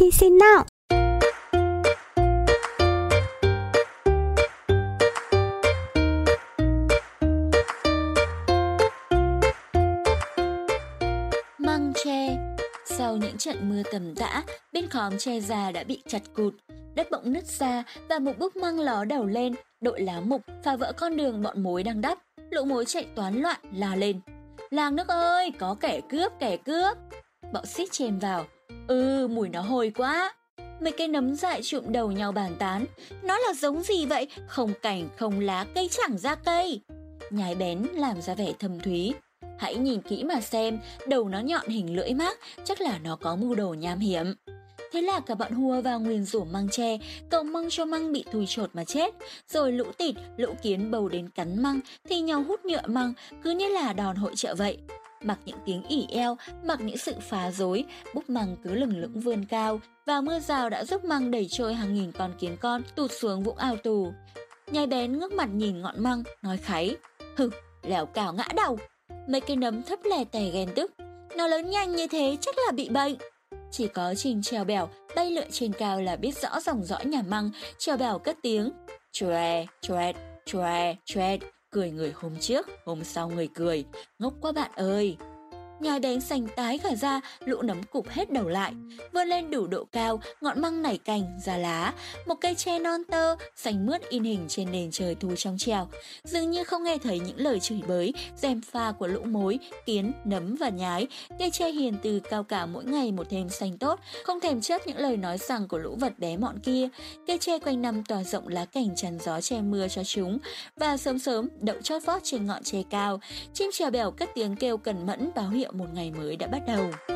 thì xin nào. Măng tre Sau những trận mưa tầm tã, bên khóm tre già đã bị chặt cụt, đất bỗng nứt ra và một búp măng ló đầu lên, đội lá mục phá vỡ con đường bọn mối đang đắp. Lũ mối chạy toán loạn la lên. Làng nước ơi, có kẻ cướp, kẻ cướp. Bọ xít chèm vào. Ừ, mùi nó hôi quá. Mấy cây nấm dại trụm đầu nhau bàn tán. Nó là giống gì vậy? Không cảnh, không lá, cây chẳng ra cây. Nhái bén làm ra vẻ thâm thúy. Hãy nhìn kỹ mà xem, đầu nó nhọn hình lưỡi mác, chắc là nó có mưu đồ nham hiểm. Thế là cả bọn hùa vào nguyền rủa măng tre, cầu măng cho măng bị thùi chột mà chết. Rồi lũ tịt, lũ kiến bầu đến cắn măng, thì nhau hút nhựa măng, cứ như là đòn hội trợ vậy. Mặc những tiếng ỉ eo, mặc những sự phá rối, búp măng cứ lừng lững vươn cao, và mưa rào đã giúp măng đẩy trôi hàng nghìn con kiến con tụt xuống vũng ao tù. Nhai bén ngước mặt nhìn ngọn măng, nói kháy, hừ, lèo cào ngã đầu. Mấy cây nấm thấp lè tè ghen tức, nó lớn nhanh như thế chắc là bị bệnh. Chỉ có Trình treo bèo bay lượn trên cao là biết rõ dòng dõi nhà măng, treo bèo cất tiếng. Chòe, chòe, chòe, chòe, cười người hôm trước, hôm sau người cười. Ngốc quá bạn ơi! Nhà bén sành tái cả ra, lũ nấm cụp hết đầu lại. Vươn lên đủ độ cao, ngọn măng nảy cành, ra lá. Một cây tre non tơ, xanh mướt in hình trên nền trời thu trong trèo. Dường như không nghe thấy những lời chửi bới, dèm pha của lũ mối, kiến, nấm và nhái. Cây tre hiền từ cao cả mỗi ngày một thêm xanh tốt, không thèm chấp những lời nói rằng của lũ vật bé mọn kia. Cây tre quanh năm tỏa rộng lá cành chắn gió che mưa cho chúng. Và sớm sớm, đậu chót vót trên ngọn tre cao. Chim trèo bèo cất tiếng kêu cẩn mẫn báo hiệu một ngày mới đã bắt đầu.